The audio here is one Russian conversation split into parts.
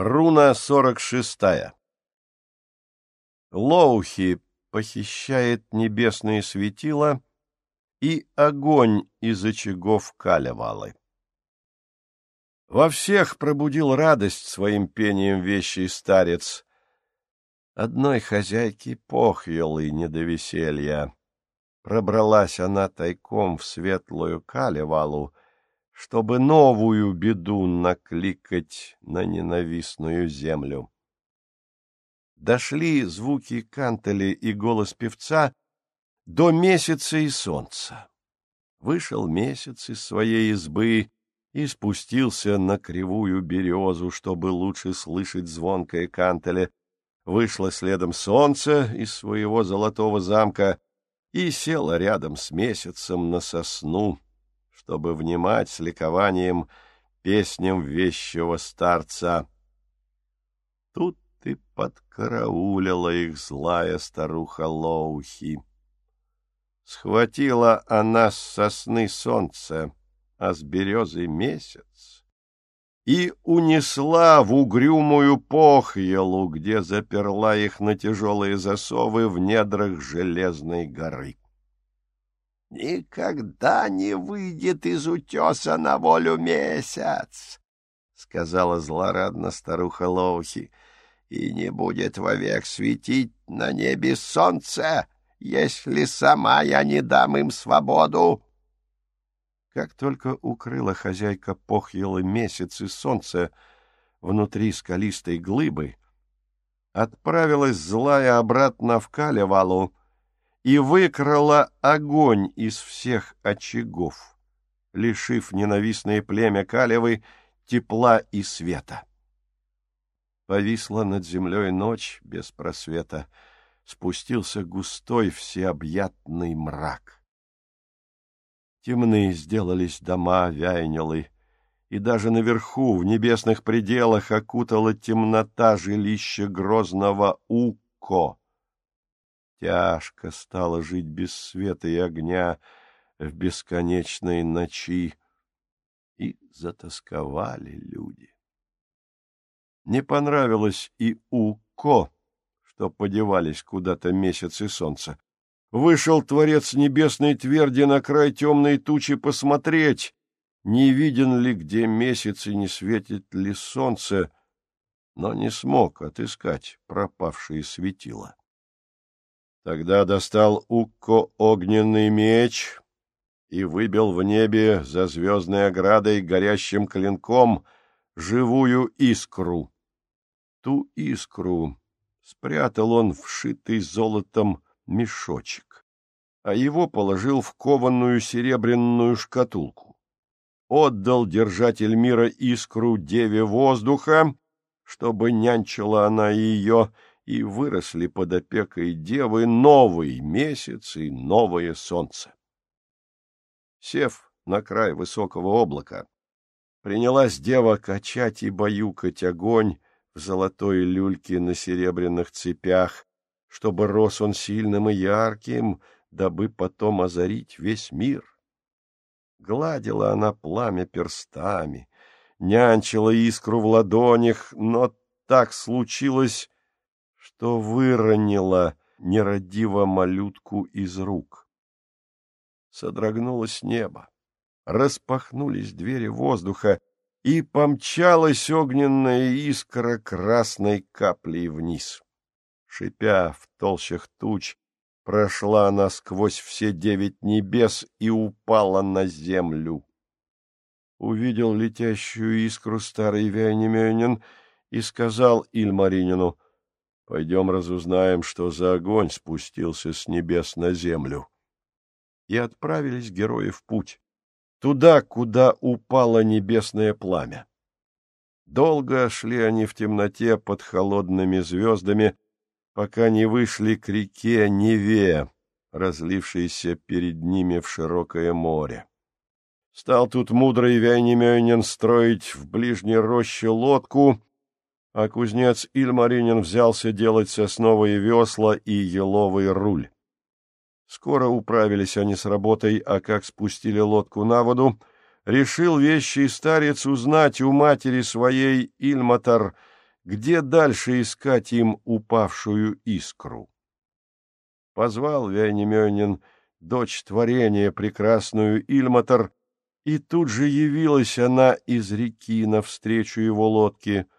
Руна сорок шестая Лоухи похищает небесные светила и огонь из очагов Калевалы. Во всех пробудил радость своим пением вещий старец. Одной хозяйки похьелы не до веселья. Пробралась она тайком в светлую Калевалу, чтобы новую беду накликать на ненавистную землю. Дошли звуки кантели и голос певца до месяца и солнца. Вышел месяц из своей избы и спустился на кривую березу, чтобы лучше слышать звонкое кантеле. Вышло следом солнце из своего золотого замка и села рядом с месяцем на сосну чтобы внимать с ликованием песням вещего старца. Тут ты подкараулила их злая старуха Лоухи. Схватила она с сосны солнце, а с березы месяц, и унесла в угрюмую похьелу, где заперла их на тяжелые засовы в недрах железной горы никогда не выйдет из утеса на волю месяц, — сказала злорадно старуха Лоухи, — и не будет вовек светить на небе солнце, если сама я не дам им свободу. Как только укрыла хозяйка похьелы месяц и солнце внутри скалистой глыбы, отправилась злая обратно в Калевалу, и выкрала огонь из всех очагов, лишив ненавистное племя Калевы тепла и света. Повисла над землей ночь без просвета, спустился густой всеобъятный мрак. Темные сделались дома вяйнелы, и даже наверху, в небесных пределах, окутала темнота жилища грозного Уко, Тяжко стало жить без света и огня в бесконечной ночи, и затасковали люди. Не понравилось и Уко, что подевались куда-то месяц и солнце. Вышел Творец Небесной Тверди на край темной тучи посмотреть, не виден ли где месяц и не светит ли солнце, но не смог отыскать пропавшие светила. Тогда достал Укко огненный меч и выбил в небе за звездной оградой горящим клинком живую искру. Ту искру спрятал он вшитый золотом мешочек, а его положил в кованную серебряную шкатулку. Отдал держатель мира искру деве воздуха, чтобы нянчила она ее, — и выросли под опекой девы новый месяц и новое солнце. Сев на край высокого облака, принялась дева качать и баюкать огонь в золотой люльке на серебряных цепях, чтобы рос он сильным и ярким, дабы потом озарить весь мир. Гладила она пламя перстами, нянчила искру в ладонях, но так случилось, что выронила нерадиво малютку из рук. Содрогнулось небо, распахнулись двери воздуха, и помчалась огненная искра красной каплей вниз. Шипя в толщах туч, прошла она сквозь все девять небес и упала на землю. Увидел летящую искру старый Вяйнемёнин и сказал Ильмаринину — Пойдем разузнаем, что за огонь спустился с небес на землю. И отправились герои в путь, туда, куда упало небесное пламя. Долго шли они в темноте под холодными звездами, пока не вышли к реке Неве, разлившейся перед ними в широкое море. Стал тут мудрый Вяйнемёнин строить в ближней роще лодку — а кузнец Ильмаринин взялся делать сосновые весла и еловый руль. Скоро управились они с работой, а как спустили лодку на воду, решил вещий старец узнать у матери своей Ильматар, где дальше искать им упавшую искру. Позвал Вяйнемёнин дочь творения, прекрасную Ильматор, и тут же явилась она из реки навстречу его лодке. —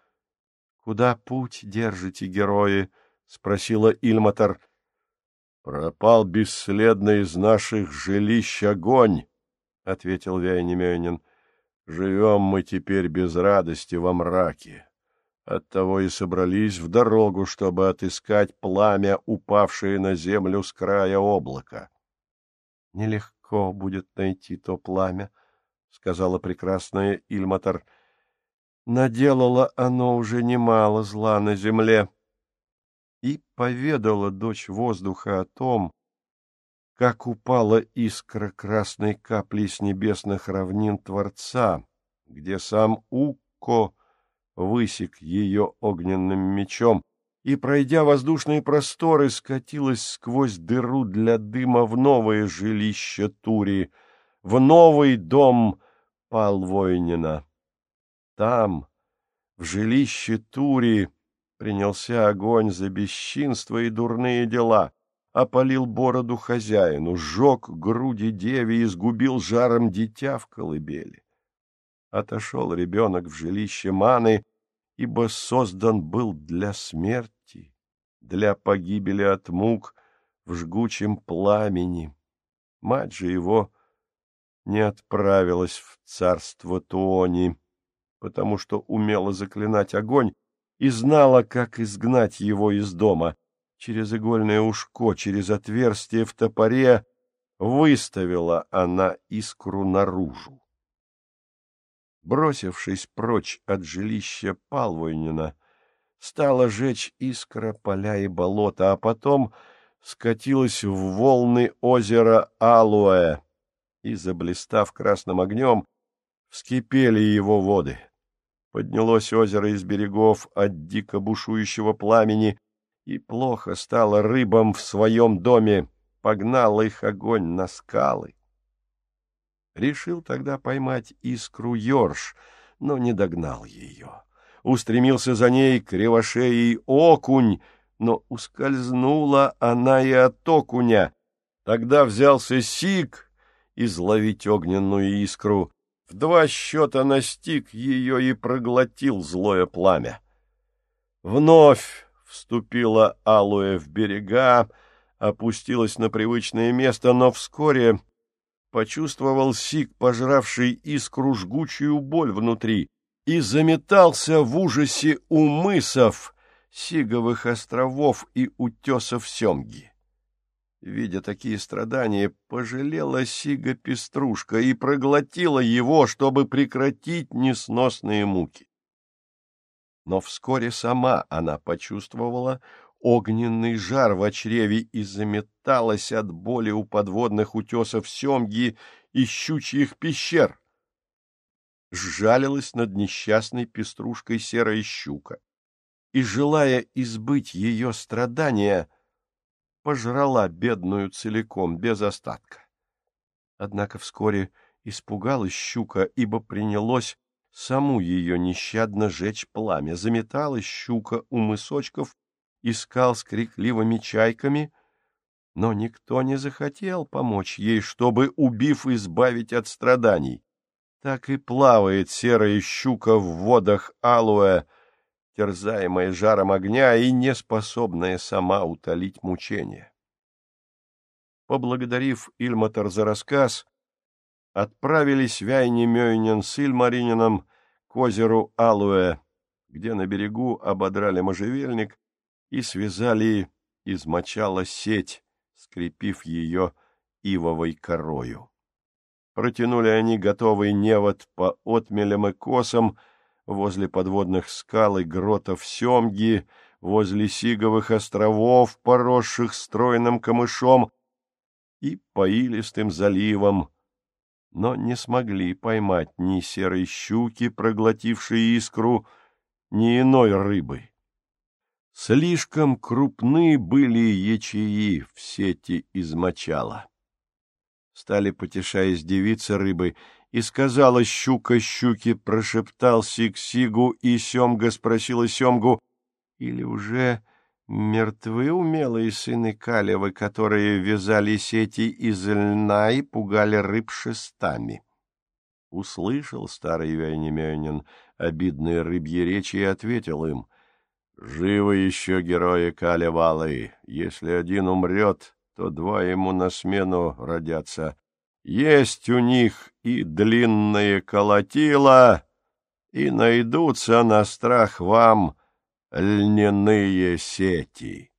Куда путь держите, герои? — спросила Ильматор. — Пропал бесследно из наших жилищ огонь, — ответил Вяйнемёнин. — Живем мы теперь без радости во мраке. Оттого и собрались в дорогу, чтобы отыскать пламя, упавшее на землю с края облака. — Нелегко будет найти то пламя, — сказала прекрасная Ильматор. — Наделало оно уже немало зла на земле. И поведала дочь воздуха о том, как упала искра красной капли с небесных равнин Творца, где сам Укко высек ее огненным мечом, и, пройдя воздушные просторы, скатилась сквозь дыру для дыма в новое жилище Тури, в новый дом Палвойнина. Там, в жилище Тури, принялся огонь за бесчинство и дурные дела, опалил бороду хозяину, сжег груди деви и сгубил жаром дитя в колыбели. Отошел ребенок в жилище Маны ибо создан был для смерти, для погибели от мук в жгучем пламени. Мать же его не отправилась в царство Туони, потому что умела заклинать огонь и знала, как изгнать его из дома. Через игольное ушко, через отверстие в топоре выставила она искру наружу бросившись прочь от жилища Палвойнина, стала жечь искра поля и болота, а потом скатилась в волны озера Алуэ, и, заблистав красным огнем, вскипели его воды. Поднялось озеро из берегов от дико бушующего пламени, и плохо стало рыбам в своем доме, погнал их огонь на скалы. Решил тогда поймать искру Йорш, но не догнал ее. Устремился за ней кривошеей окунь, но ускользнула она и от окуня. Тогда взялся сик изловить огненную искру. В два счета настиг ее и проглотил злое пламя. Вновь вступила Алуэ в берега, опустилась на привычное место, но вскоре почувствовал Сик, пожравший искру жгучую боль внутри, и заметался в ужасе у мысов, Сиговых островов и утесов Семги. Видя такие страдания, пожалела Сига пеструшка и проглотила его, чтобы прекратить несносные муки. Но вскоре сама она почувствовала огненный жар в чреве и заметалась от боли у подводных утесов семги и щучьих пещер. Сжалилась над несчастной пеструшкой серая щука и, желая избыть ее страдания, пожрала бедную целиком, без остатка. Однако вскоре испугалась щука, ибо принялось саму ее нещадно жечь пламя. Заметалась щука у мысочков искал с крикливыми чайками, но никто не захотел помочь ей, чтобы, убив, избавить от страданий. Так и плавает серая щука в водах алуэ, терзаемая жаром огня и неспособная сама утолить мучения. Поблагодарив Ильматор за рассказ, отправились Вяйни Мёйнин с Ильмаринином к озеру Алуэ, где на берегу ободрали можжевельник и связали из мочала сеть, скрепив ее ивовой корою. Протянули они готовый невод по отмелям и косам возле подводных скал и гротов Семги, возле Сиговых островов, поросших стройным камышом, и по илистым заливам, но не смогли поймать ни серой щуки, проглотившей искру, ни иной рыбы. Слишком крупны были ячеи в сети из мочала. Стали, потешаясь девицы рыбы, и сказала щука щуке, прошептал Сиг-Сигу, и Семга спросила Семгу, или уже мертвы умелые сыны Калевы, которые вязали сети из льна и пугали рыб шестами. Услышал старый Вяйнемянин обидные рыбьи речи и ответил им, «Живы еще герои Калевалы. Если один умрет, то два ему на смену родятся. Есть у них и длинные колотила, и найдутся на страх вам льняные сети».